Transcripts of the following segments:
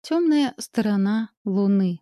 Темная сторона Луны.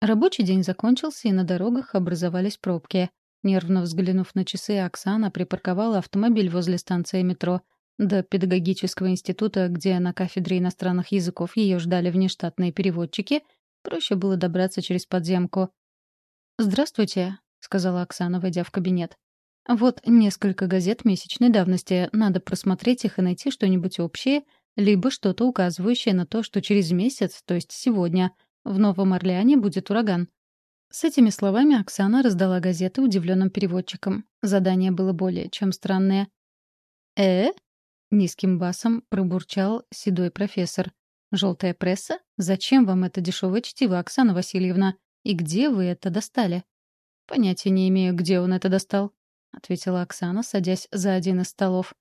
Рабочий день закончился, и на дорогах образовались пробки. Нервно взглянув на часы, Оксана припарковала автомобиль возле станции метро. До педагогического института, где на кафедре иностранных языков ее ждали внештатные переводчики, проще было добраться через подземку. «Здравствуйте», — сказала Оксана, войдя в кабинет. «Вот несколько газет месячной давности. Надо просмотреть их и найти что-нибудь общее — либо что-то указывающее на то, что через месяц, то есть сегодня, в Новом Орлеане будет ураган. С этими словами Оксана раздала газеты удивленным переводчикам. Задание было более чем странное. «Э?» — низким басом пробурчал седой профессор. «Желтая пресса? Зачем вам это дешевое чтиво, Оксана Васильевна? И где вы это достали?» «Понятия не имею, где он это достал», — ответила Оксана, садясь за один из столов.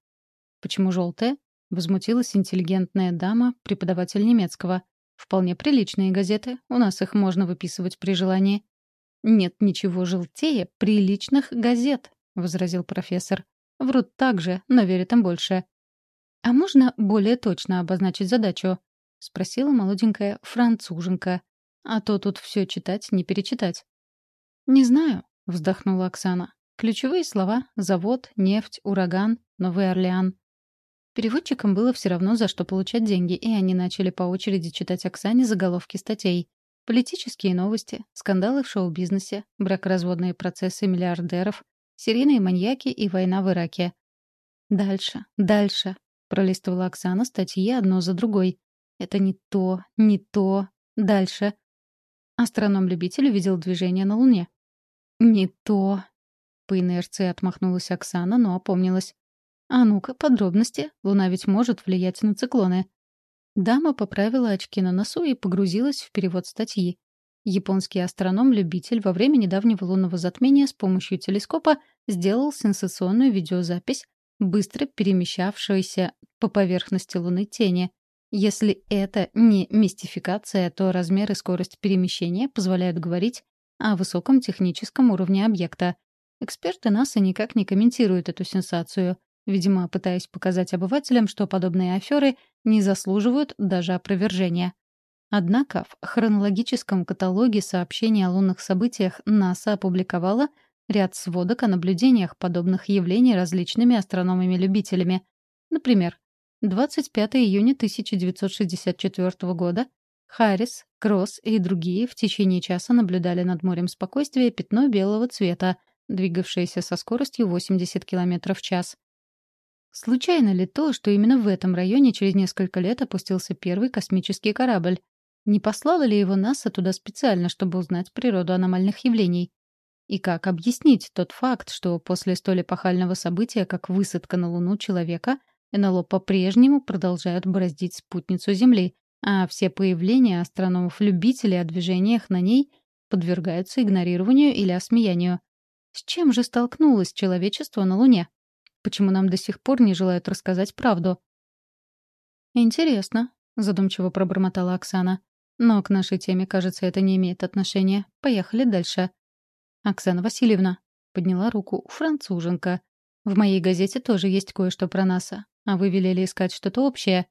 «Почему желтая?» Возмутилась интеллигентная дама, преподаватель немецкого. «Вполне приличные газеты. У нас их можно выписывать при желании». «Нет ничего желтее приличных газет», — возразил профессор. «Врут так же, но верят им больше». «А можно более точно обозначить задачу?» — спросила молоденькая француженка. «А то тут все читать, не перечитать». «Не знаю», — вздохнула Оксана. «Ключевые слова — завод, нефть, ураган, Новый Орлеан. Переводчикам было все равно, за что получать деньги, и они начали по очереди читать Оксане заголовки статей. Политические новости, скандалы в шоу-бизнесе, бракоразводные процессы миллиардеров, серийные маньяки и война в Ираке. «Дальше, дальше», — пролистывала Оксана статьи одно за другой. «Это не то, не то, дальше». Астроном-любитель увидел движение на Луне. «Не то», — по инерции отмахнулась Оксана, но опомнилась. «А ну-ка, подробности. Луна ведь может влиять на циклоны». Дама поправила очки на носу и погрузилась в перевод статьи. Японский астроном-любитель во время недавнего лунного затмения с помощью телескопа сделал сенсационную видеозапись, быстро перемещавшейся по поверхности Луны тени. Если это не мистификация, то размер и скорость перемещения позволяют говорить о высоком техническом уровне объекта. Эксперты НАСА никак не комментируют эту сенсацию видимо, пытаясь показать обывателям, что подобные аферы не заслуживают даже опровержения. Однако в хронологическом каталоге сообщений о лунных событиях НАСА опубликовала ряд сводок о наблюдениях подобных явлений различными астрономами-любителями. Например, 25 июня 1964 года Харрис, Кросс и другие в течение часа наблюдали над морем спокойствия пятно белого цвета, двигавшееся со скоростью 80 км в час. Случайно ли то, что именно в этом районе через несколько лет опустился первый космический корабль? Не послала ли его НАСА туда специально, чтобы узнать природу аномальных явлений? И как объяснить тот факт, что после столь эпохального события, как высадка на Луну человека, НЛО по-прежнему продолжают бороздить спутницу Земли, а все появления астрономов-любителей о движениях на ней подвергаются игнорированию или осмеянию? С чем же столкнулось человечество на Луне? Почему нам до сих пор не желают рассказать правду?» «Интересно», — задумчиво пробормотала Оксана. «Но к нашей теме, кажется, это не имеет отношения. Поехали дальше». «Оксана Васильевна», — подняла руку француженка. «В моей газете тоже есть кое-что про НАСА. А вы велели искать что-то общее?»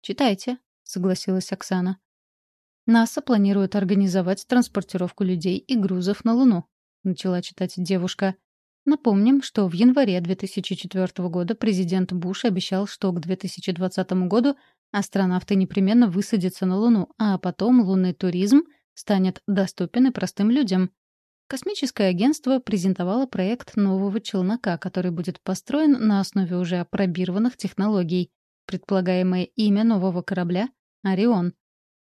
«Читайте», — согласилась Оксана. НАСА планирует организовать транспортировку людей и грузов на Луну, начала читать девушка. Напомним, что в январе 2004 года президент Буш обещал, что к 2020 году астронавты непременно высадятся на Луну, а потом лунный туризм станет доступен и простым людям. Космическое агентство презентовало проект нового челнока, который будет построен на основе уже апробированных технологий. Предполагаемое имя нового корабля — «Орион».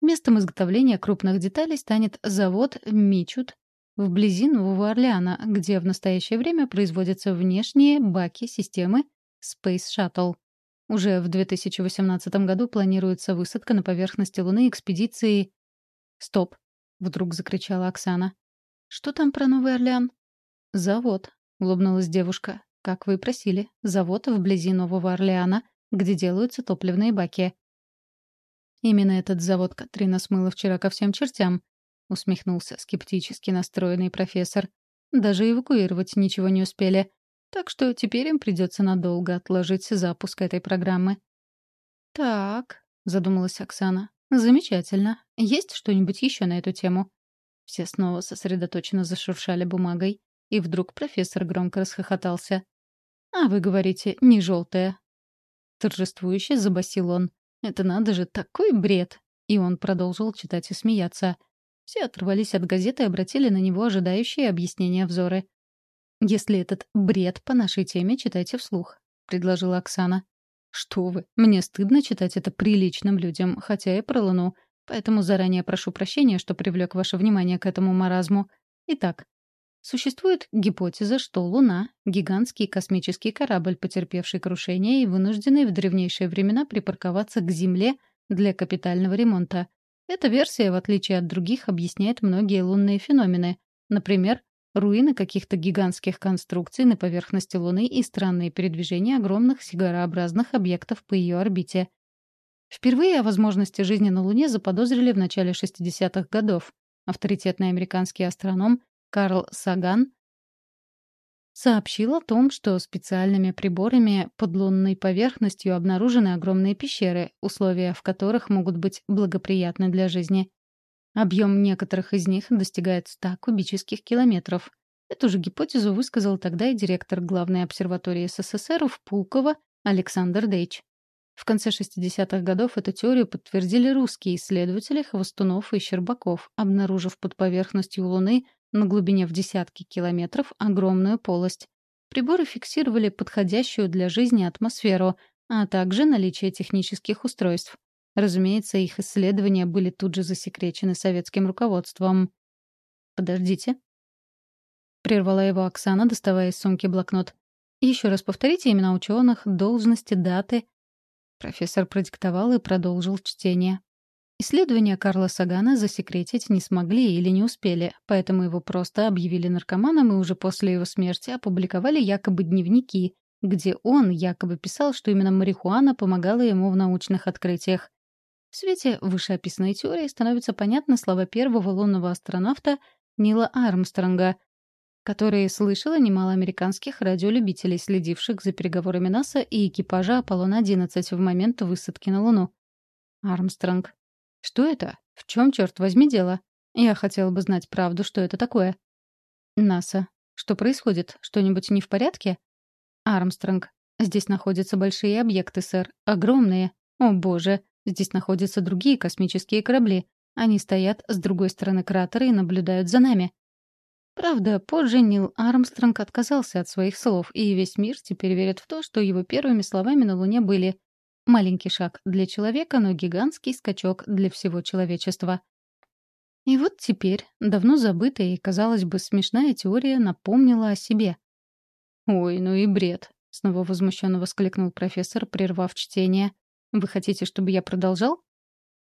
Местом изготовления крупных деталей станет завод «Мичут» вблизи Нового Орлеана, где в настоящее время производятся внешние баки системы Space Shuttle. Уже в 2018 году планируется высадка на поверхности Луны экспедиции... «Стоп!» — вдруг закричала Оксана. «Что там про Новый Орлеан?» «Завод», — улыбнулась девушка. «Как вы просили, завод вблизи Нового Орлеана, где делаются топливные баки». Именно этот завод Катрина смыла вчера ко всем чертям усмехнулся скептически настроенный профессор. Даже эвакуировать ничего не успели. Так что теперь им придется надолго отложить запуск этой программы. «Так», — задумалась Оксана, — Замечательно. Есть что-нибудь еще на эту тему? Все снова сосредоточенно зашуршали бумагой, и вдруг профессор громко расхохотался. «А вы говорите, не желтая». Торжествующе забасил он. «Это надо же, такой бред!» И он продолжил читать и смеяться. Все оторвались от газеты и обратили на него ожидающие объяснения взоры. «Если этот бред по нашей теме, читайте вслух», — предложила Оксана. «Что вы, мне стыдно читать это приличным людям, хотя и про Луну, поэтому заранее прошу прощения, что привлек ваше внимание к этому маразму. Итак, существует гипотеза, что Луна — гигантский космический корабль, потерпевший крушение и вынужденный в древнейшие времена припарковаться к Земле для капитального ремонта. Эта версия, в отличие от других, объясняет многие лунные феномены, например, руины каких-то гигантских конструкций на поверхности Луны и странные передвижения огромных сигарообразных объектов по ее орбите. Впервые о возможности жизни на Луне заподозрили в начале 60-х годов. Авторитетный американский астроном Карл Саган сообщил о том, что специальными приборами под лунной поверхностью обнаружены огромные пещеры, условия в которых могут быть благоприятны для жизни. Объем некоторых из них достигает 100 кубических километров. Эту же гипотезу высказал тогда и директор главной обсерватории СССР в Пулково Александр Дейч. В конце 60-х годов эту теорию подтвердили русские исследователи Хвостунов и Щербаков, обнаружив под поверхностью Луны на глубине в десятки километров огромную полость. Приборы фиксировали подходящую для жизни атмосферу, а также наличие технических устройств. Разумеется, их исследования были тут же засекречены советским руководством. «Подождите». Прервала его Оксана, доставая из сумки блокнот. «Еще раз повторите имена ученых, должности, даты». Профессор продиктовал и продолжил чтение. Исследования Карла Сагана засекретить не смогли или не успели, поэтому его просто объявили наркоманом и уже после его смерти опубликовали якобы дневники, где он якобы писал, что именно марихуана помогала ему в научных открытиях. В свете вышеописанной теории становятся понятны слова первого лунного астронавта Нила Армстронга, которые слышало немало американских радиолюбителей, следивших за переговорами НАСА и экипажа Аполлон-11 в момент высадки на Луну. Армстронг. Что это? В чем, черт возьми, дело? Я хотела бы знать правду, что это такое. НАСА. Что происходит? Что-нибудь не в порядке? Армстронг. Здесь находятся большие объекты, сэр. Огромные. О, боже. Здесь находятся другие космические корабли. Они стоят с другой стороны кратера и наблюдают за нами. Правда, позже Нил Армстронг отказался от своих слов, и весь мир теперь верит в то, что его первыми словами на Луне были «маленький шаг для человека, но гигантский скачок для всего человечества». И вот теперь давно забытая и, казалось бы, смешная теория напомнила о себе. «Ой, ну и бред!» — снова возмущенно воскликнул профессор, прервав чтение. Вы хотите, чтобы я продолжал?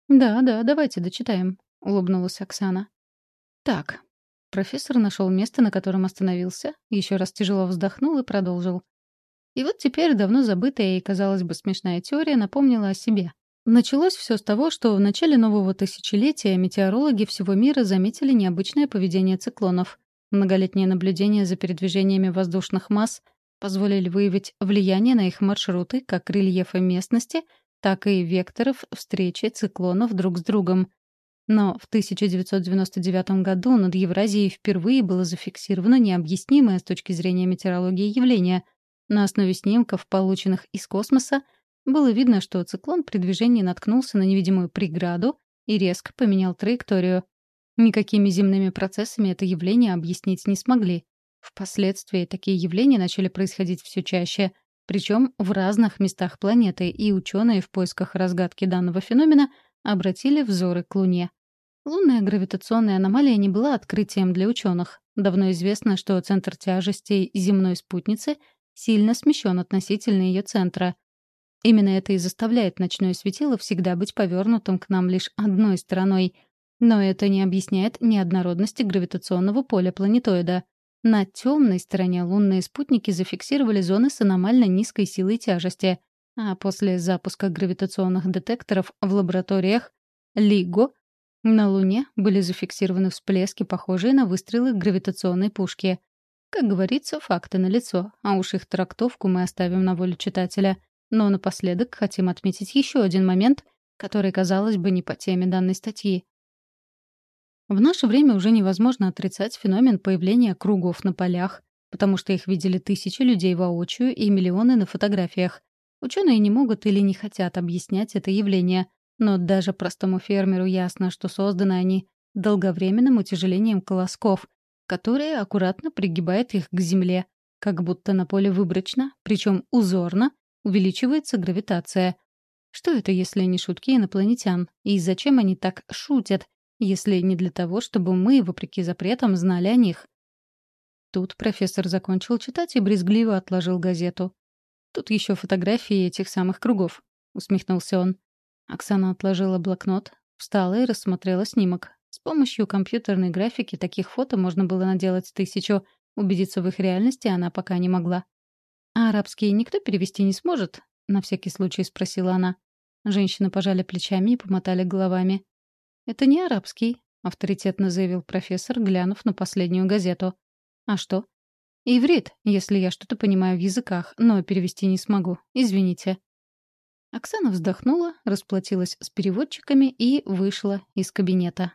Да, да, давайте дочитаем, улыбнулась Оксана. Так. Профессор нашел место, на котором остановился, еще раз тяжело вздохнул и продолжил. И вот теперь давно забытая и, казалось бы, смешная теория напомнила о себе. Началось все с того, что в начале нового тысячелетия метеорологи всего мира заметили необычное поведение циклонов. Многолетние наблюдения за передвижениями воздушных масс позволили выявить влияние на их маршруты, как рельефа местности, так и векторов встречи циклонов друг с другом. Но в 1999 году над Евразией впервые было зафиксировано необъяснимое с точки зрения метеорологии явление. На основе снимков, полученных из космоса, было видно, что циклон при движении наткнулся на невидимую преграду и резко поменял траекторию. Никакими земными процессами это явление объяснить не смогли. Впоследствии такие явления начали происходить все чаще — причем в разных местах планеты, и ученые в поисках разгадки данного феномена обратили взоры к Луне. Лунная гравитационная аномалия не была открытием для ученых. Давно известно, что центр тяжести земной спутницы сильно смещен относительно ее центра. Именно это и заставляет ночное светило всегда быть повернутым к нам лишь одной стороной. Но это не объясняет неоднородности гравитационного поля планетоида. На темной стороне лунные спутники зафиксировали зоны с аномально низкой силой тяжести, а после запуска гравитационных детекторов в лабораториях LIGO на Луне были зафиксированы всплески, похожие на выстрелы гравитационной пушки. Как говорится, факты налицо, а уж их трактовку мы оставим на волю читателя. Но напоследок хотим отметить еще один момент, который, казалось бы, не по теме данной статьи. В наше время уже невозможно отрицать феномен появления кругов на полях, потому что их видели тысячи людей воочию и миллионы на фотографиях. Ученые не могут или не хотят объяснять это явление, но даже простому фермеру ясно, что созданы они долговременным утяжелением колосков, которое аккуратно пригибает их к земле, как будто на поле выборочно, причем узорно, увеличивается гравитация. Что это, если не шутки инопланетян? И зачем они так шутят, если не для того, чтобы мы, вопреки запретам, знали о них? Тут профессор закончил читать и брезгливо отложил газету. «Тут еще фотографии этих самых кругов», — усмехнулся он. Оксана отложила блокнот, встала и рассмотрела снимок. С помощью компьютерной графики таких фото можно было наделать тысячу. Убедиться в их реальности она пока не могла. «А арабские никто перевести не сможет?» — на всякий случай спросила она. Женщины пожали плечами и помотали головами. «Это не арабский», — авторитетно заявил профессор, глянув на последнюю газету. «А что?» «Иврит, если я что-то понимаю в языках, но перевести не смогу. Извините». Оксана вздохнула, расплатилась с переводчиками и вышла из кабинета.